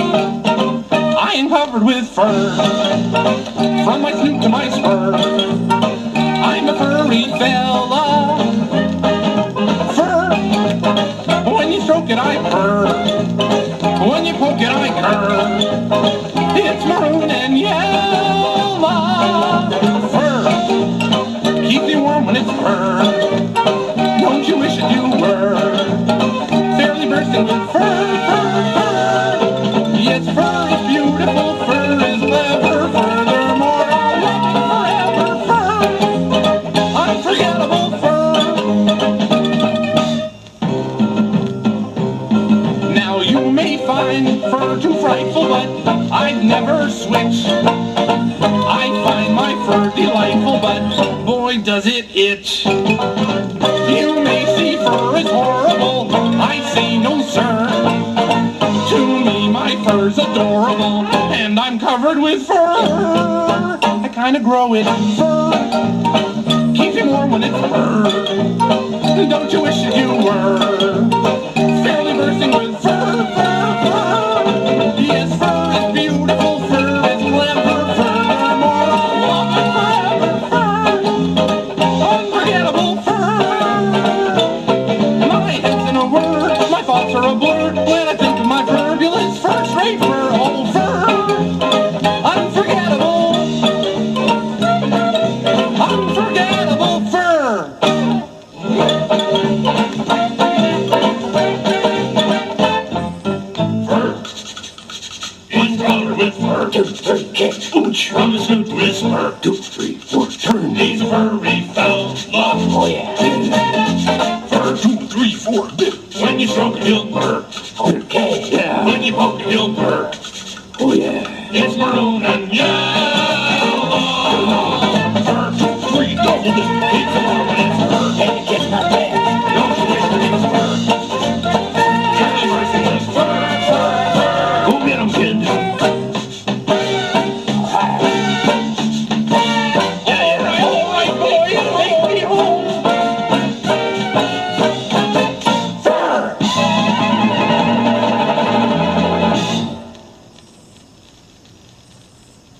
I am covered with fur, from my snoot to my spur. I'm a furry fella. Fur, when you stroke it, I purr. When you poke it, I curr. It's maroon and yellow. Fur, keeps you warm when it's fur. Frightful, but I'd never switch. I find my fur delightful, but boy does it itch. You may see fur is horrible, I say no sir. To me my fur's adorable, and I'm covered with fur. I kinda grow it fur, keeps me warm when it's fur. Don't you wish that you were with fur. Two, three, kick. From the snoot whisper. Two, three, four, turn. He's a furry fella. Oh yeah. Fur, two, three, four, bit. When you stroke he'll purr. Okay, yeah. When you poke he'll purr. Oh yeah. It's maroon and yellow.